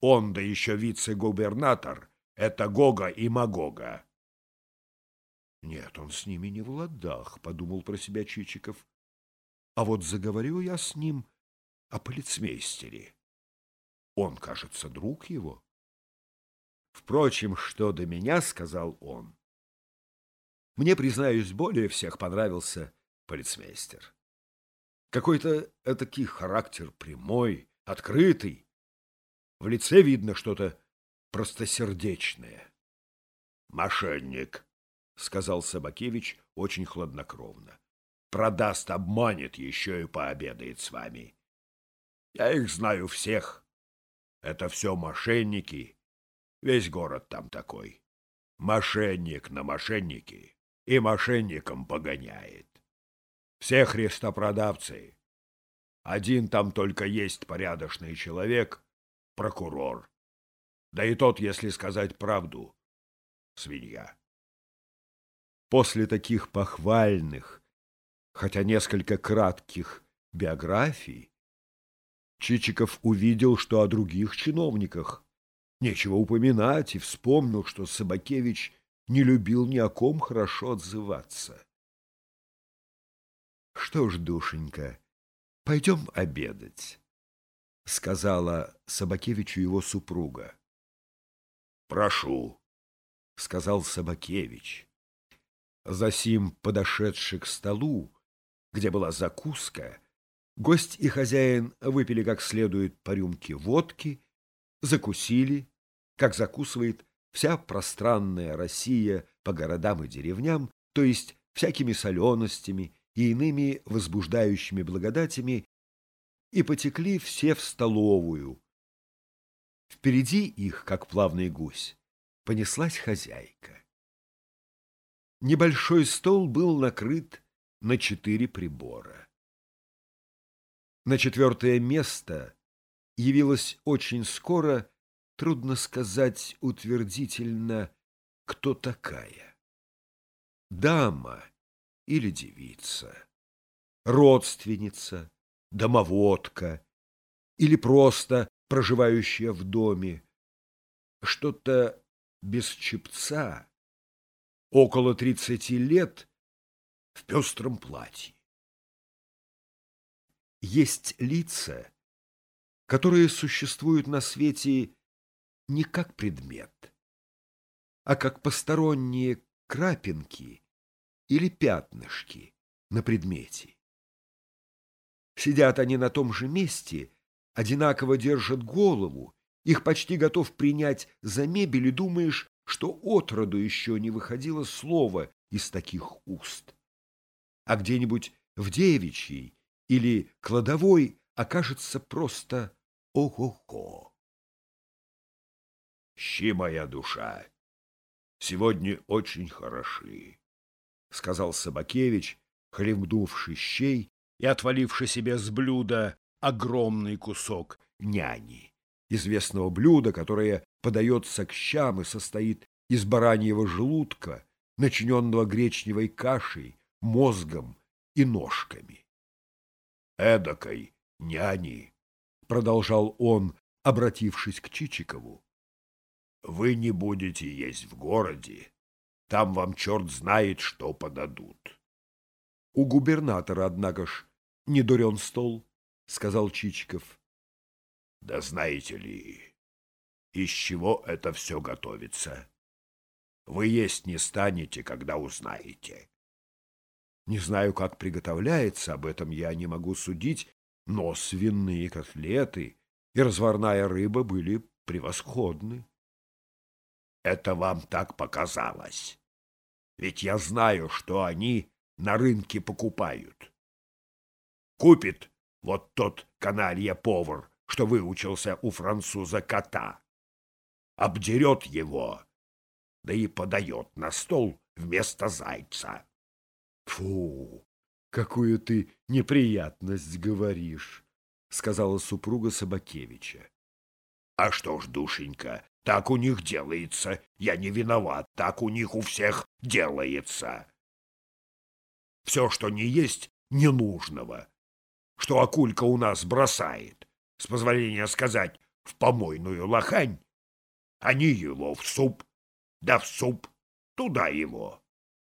Он, да еще вице-губернатор, это Гога и Магога. Нет, он с ними не в ладах, — подумал про себя Чичиков. А вот заговорю я с ним о полицмейстере. Он, кажется, друг его. Впрочем, что до меня, — сказал он, — мне, признаюсь, более всех понравился полицмейстер. Какой-то этакий характер прямой, открытый. В лице видно что-то простосердечное. — Мошенник, — сказал Собакевич очень хладнокровно. — Продаст, обманет, еще и пообедает с вами. Я их знаю всех. Это все мошенники. Весь город там такой. Мошенник на мошенники и мошенникам погоняет. Все христопродавцы. Один там только есть порядочный человек, прокурор. Да и тот, если сказать правду, свинья. После таких похвальных, хотя несколько кратких биографий, Чичиков увидел, что о других чиновниках нечего упоминать, и вспомнил, что Собакевич не любил ни о ком хорошо отзываться. — Что ж, душенька, пойдем обедать, — сказала Собакевичу его супруга. — Прошу, — сказал Собакевич. Засим, подошедший к столу, где была закуска, гость и хозяин выпили как следует по рюмке водки, закусили, как закусывает вся пространная Россия по городам и деревням, то есть всякими соленостями и иными возбуждающими благодатями, и потекли все в столовую. Впереди их, как плавный гусь, понеслась хозяйка. Небольшой стол был накрыт на четыре прибора. На четвертое место явилась очень скоро, трудно сказать утвердительно, кто такая. Дама или девица, родственница, домоводка или просто проживающая в доме, что-то без чепца, около тридцати лет, в пестром платье. Есть лица, которые существуют на свете не как предмет, а как посторонние крапинки или пятнышки на предмете. Сидят они на том же месте, одинаково держат голову, их почти готов принять за мебель и думаешь, что отроду еще не выходило слова из таких уст. А где-нибудь в девичьей или кладовой окажется просто ого-го. «Щи моя душа, сегодня очень хороши», — сказал Собакевич, хлебнувший щей и отваливший себе с блюда огромный кусок няни, известного блюда, которое подается к щам и состоит из бараньего желудка, начиненного гречневой кашей, мозгом и ножками. «Эдакой няни», — продолжал он, обратившись к Чичикову, — «вы не будете есть в городе, там вам черт знает, что подадут». «У губернатора, однако ж, не дурен стол», — сказал Чичиков. «Да знаете ли, из чего это все готовится. Вы есть не станете, когда узнаете. Не знаю, как приготовляется, об этом я не могу судить, но свиные котлеты и разварная рыба были превосходны. Это вам так показалось. Ведь я знаю, что они на рынке покупают. Купит вот тот каналья-повар, что выучился у француза кота обдерет его, да и подает на стол вместо зайца. — Фу, какую ты неприятность говоришь, — сказала супруга Собакевича. — А что ж, душенька, так у них делается. Я не виноват, так у них у всех делается. Все, что не есть, ненужного, что Акулька у нас бросает, с позволения сказать, в помойную лохань, они его в суп, да в суп туда его.